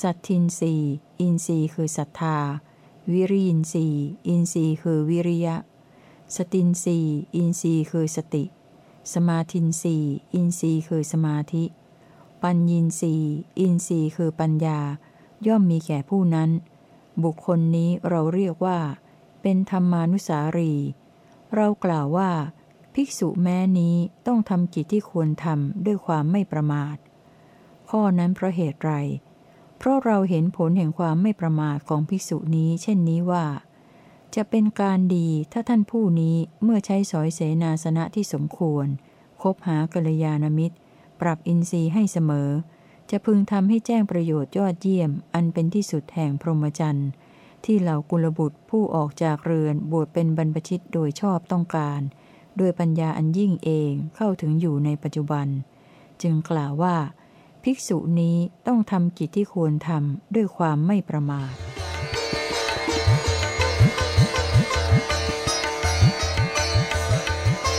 สัทธินทรีย์อินทรีย์คือศรัทธา วิริยินทรีย์อินทรีย์คือวิริยะ สตินทรีย์อินทรีย์คือสติ สมาธินทรีย์อินทรีย์คือสมาธิ ปัญญินทรีย์อินทรีย์คือปัญญา ย่อมมีแก่ผู้นั้น บุคคลนี้เราเรียกว่า เป็นธรรมานุสารี เรากล่าวว่า ภิกษุแม้นี้ต้องทำกิจที่ควรทำด้วยความไม่ประมาท ข้อนั้นเพราะเหตุไร เพราะเราเห็นผลแห่งความไม่ประมาทของภิกษุนี้ เช่นนี้ว่า จะเป็นการดีถ้าท่านผู้นี้เมื่อใช้สอยเสนาสนะที่สมควร คบหากัลยาณมิตร ปรับอินทรีย์ให้เสมอ จะพึงทำให้แจ้งประโยชน์ยอดเยี่ยม อันเป็นที่สุดแห่งพรหมจรรย์ที่เหล่ากุลบุตรผู้ออกจากเรือนบวชเป็นบรรพชิตโดยชอบต้องการโดยปัญญาอันยิ่งเองเข้าถึงอยู่ในปัจจุบัน จึงกล่าวว่า ภิกษุนี้ต้องทำกิจที่ควรทำด้วยความไม่ประมาท